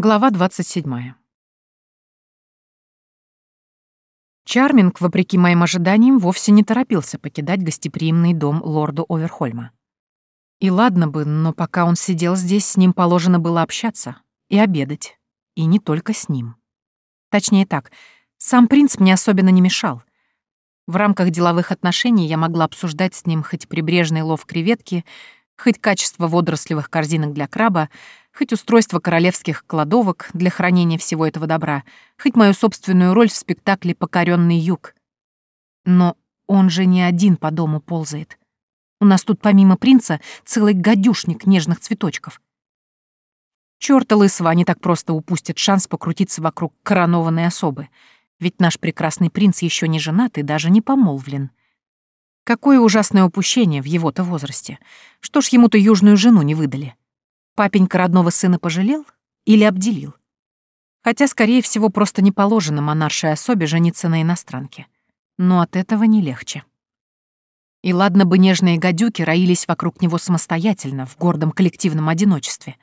Глава 27. Чарминг, вопреки моим ожиданиям, вовсе не торопился покидать гостеприимный дом лорда Оверхольма. И ладно бы, но пока он сидел здесь, с ним положено было общаться и обедать. И не только с ним. Точнее так, сам принц мне особенно не мешал. В рамках деловых отношений я могла обсуждать с ним хоть прибрежный лов креветки, хоть качество водорослевых корзинок для краба, хоть устройство королевских кладовок для хранения всего этого добра, хоть мою собственную роль в спектакле «Покоренный юг». Но он же не один по дому ползает. У нас тут помимо принца целый гадюшник нежных цветочков. Чёрта лысого они так просто упустят шанс покрутиться вокруг коронованной особы, ведь наш прекрасный принц еще не женат и даже не помолвлен. Какое ужасное упущение в его-то возрасте. Что ж ему-то южную жену не выдали? Папенька родного сына пожалел или обделил? Хотя, скорее всего, просто не положено монаршей особе жениться на иностранке. Но от этого не легче. И ладно бы нежные гадюки роились вокруг него самостоятельно, в гордом коллективном одиночестве.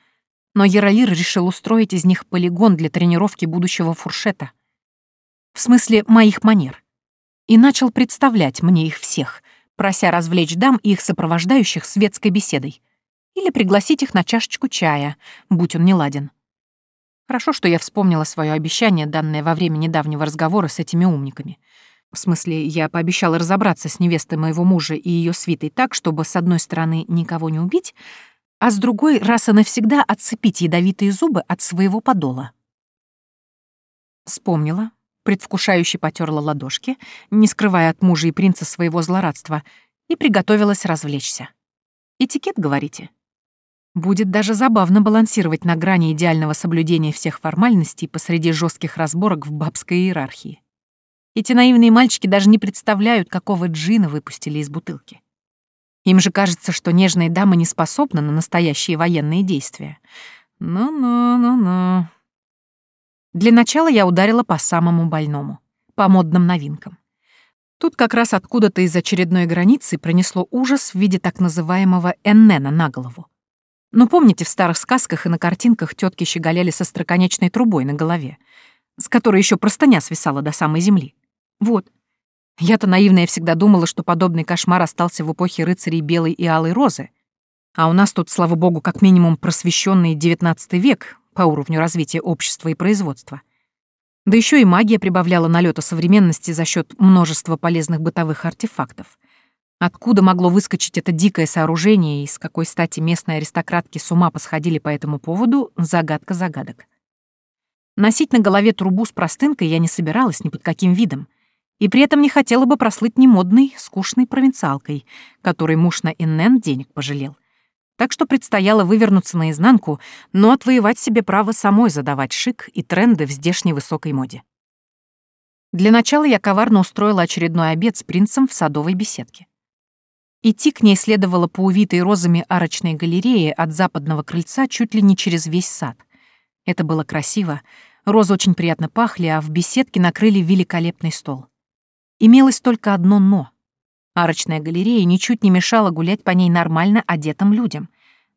Но Яролир решил устроить из них полигон для тренировки будущего фуршета. В смысле, моих манер. И начал представлять мне их всех, прося развлечь дам и их сопровождающих светской беседой или пригласить их на чашечку чая, будь он неладен. Хорошо, что я вспомнила свое обещание, данное во время недавнего разговора с этими умниками. В смысле, я пообещала разобраться с невестой моего мужа и ее свитой так, чтобы с одной стороны никого не убить, а с другой раз и навсегда отцепить ядовитые зубы от своего подола. Вспомнила, предвкушающе потерла ладошки, не скрывая от мужа и принца своего злорадства, и приготовилась развлечься. Этикет, говорите? Будет даже забавно балансировать на грани идеального соблюдения всех формальностей посреди жестких разборок в бабской иерархии. Эти наивные мальчики даже не представляют, какого джина выпустили из бутылки. Им же кажется, что нежные дамы не способны на настоящие военные действия. Ну-ну-ну-ну. Для начала я ударила по самому больному, по модным новинкам. Тут как раз откуда-то из очередной границы пронесло ужас в виде так называемого эннена на голову. Ну, помните, в старых сказках и на картинках тетки щеголяли со строконечной трубой на голове, с которой еще простыня свисала до самой земли? Вот. Я-то наивная всегда думала, что подобный кошмар остался в эпохе рыцарей белой и алой розы. А у нас тут, слава богу, как минимум просвещенный XIX век по уровню развития общества и производства. Да еще и магия прибавляла налета современности за счет множества полезных бытовых артефактов. Откуда могло выскочить это дикое сооружение и с какой стати местные аристократки с ума посходили по этому поводу — загадка загадок. Носить на голове трубу с простынкой я не собиралась ни под каким видом, и при этом не хотела бы прослыть немодной, скучной провинциалкой, которой муж на Иннен денег пожалел. Так что предстояло вывернуться наизнанку, но отвоевать себе право самой задавать шик и тренды в здешней высокой моде. Для начала я коварно устроила очередной обед с принцем в садовой беседке. Идти к ней следовало по увитой розами арочной галерее от западного крыльца чуть ли не через весь сад. Это было красиво, розы очень приятно пахли, а в беседке накрыли великолепный стол. Имелось только одно «но». Арочная галерея ничуть не мешала гулять по ней нормально одетым людям,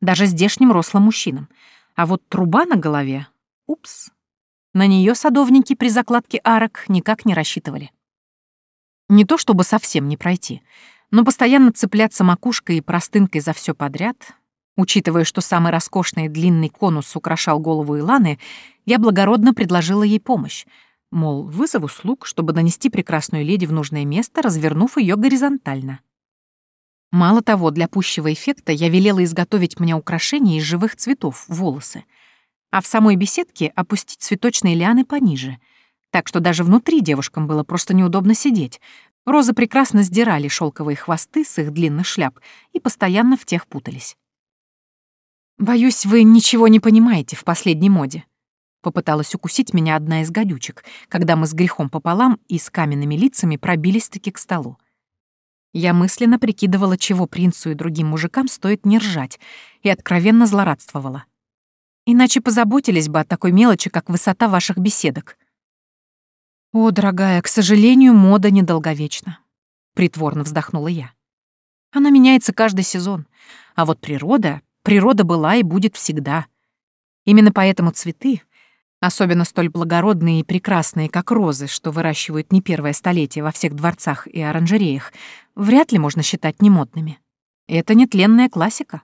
даже здешним рослым мужчинам. А вот труба на голове — упс. На нее садовники при закладке арок никак не рассчитывали. Не то чтобы совсем не пройти — но постоянно цепляться макушкой и простынкой за все подряд, учитывая, что самый роскошный длинный конус украшал голову Иланы, я благородно предложила ей помощь, мол, вызову слуг, чтобы нанести прекрасную леди в нужное место, развернув ее горизонтально. Мало того, для пущего эффекта я велела изготовить мне украшения из живых цветов, волосы, а в самой беседке опустить цветочные лианы пониже, так что даже внутри девушкам было просто неудобно сидеть, Розы прекрасно сдирали шелковые хвосты с их длинных шляп и постоянно в тех путались. «Боюсь, вы ничего не понимаете в последней моде», — попыталась укусить меня одна из гадючек, когда мы с грехом пополам и с каменными лицами пробились-таки к столу. Я мысленно прикидывала, чего принцу и другим мужикам стоит не ржать, и откровенно злорадствовала. Иначе позаботились бы о такой мелочи, как высота ваших беседок. «О, дорогая, к сожалению, мода недолговечна», — притворно вздохнула я. «Она меняется каждый сезон, а вот природа, природа была и будет всегда. Именно поэтому цветы, особенно столь благородные и прекрасные, как розы, что выращивают не первое столетие во всех дворцах и оранжереях, вряд ли можно считать немодными. Это нетленная классика.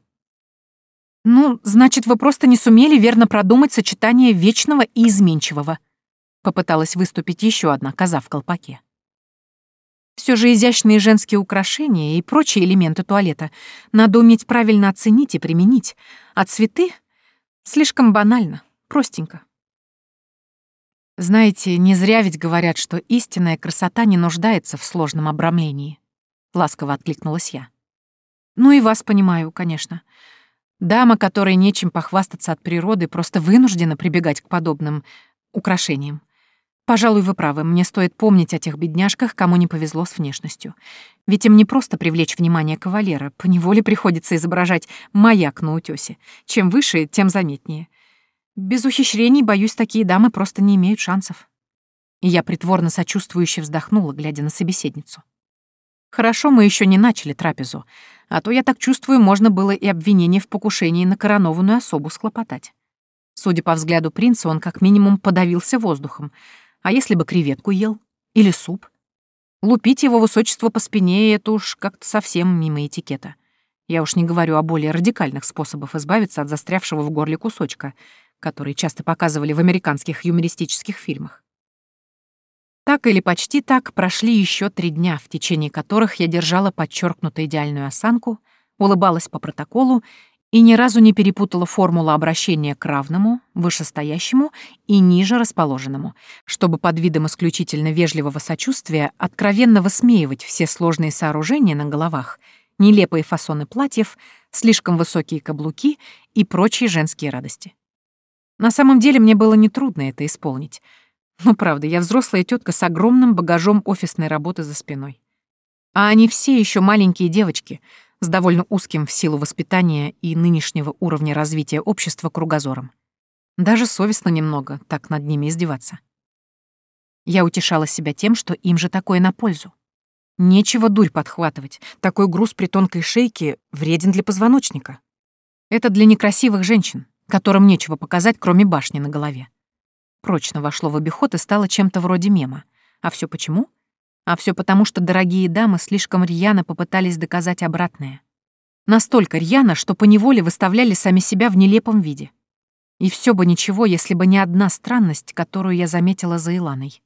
«Ну, значит, вы просто не сумели верно продумать сочетание вечного и изменчивого», попыталась выступить еще одна коза в колпаке. Все же изящные женские украшения и прочие элементы туалета надо уметь правильно оценить и применить, а цветы — слишком банально, простенько. Знаете, не зря ведь говорят, что истинная красота не нуждается в сложном обрамлении. Ласково откликнулась я. Ну и вас понимаю, конечно. Дама, которой нечем похвастаться от природы, просто вынуждена прибегать к подобным украшениям. Пожалуй, вы правы, мне стоит помнить о тех бедняжках, кому не повезло с внешностью. Ведь им не просто привлечь внимание кавалера, поневоле приходится изображать маяк на утёсе. Чем выше, тем заметнее. Без ухищрений, боюсь, такие дамы просто не имеют шансов. И я притворно сочувствующе вздохнула, глядя на собеседницу. Хорошо, мы еще не начали трапезу, а то, я так чувствую, можно было и обвинение в покушении на коронованную особу схлопотать. Судя по взгляду принца, он как минимум подавился воздухом. А если бы креветку ел? Или суп? Лупить его высочество по спине — это уж как-то совсем мимо этикета. Я уж не говорю о более радикальных способах избавиться от застрявшего в горле кусочка — которые часто показывали в американских юмористических фильмах. Так или почти так прошли еще три дня, в течение которых я держала подчеркнуто идеальную осанку, улыбалась по протоколу и ни разу не перепутала формулу обращения к равному, вышестоящему и ниже расположенному, чтобы под видом исключительно вежливого сочувствия откровенно высмеивать все сложные сооружения на головах, нелепые фасоны платьев, слишком высокие каблуки и прочие женские радости. На самом деле мне было нетрудно это исполнить. Но правда, я взрослая тетка с огромным багажом офисной работы за спиной. А они все еще маленькие девочки с довольно узким в силу воспитания и нынешнего уровня развития общества кругозором. Даже совестно немного так над ними издеваться. Я утешала себя тем, что им же такое на пользу. Нечего дурь подхватывать. Такой груз при тонкой шейке вреден для позвоночника. Это для некрасивых женщин, которым нечего показать, кроме башни на голове. Прочно вошло в обиход и стало чем-то вроде мема. А все почему? А все потому, что дорогие дамы слишком рьяно попытались доказать обратное. Настолько рьяно, что поневоле выставляли сами себя в нелепом виде. И все бы ничего, если бы не одна странность, которую я заметила за Иланой.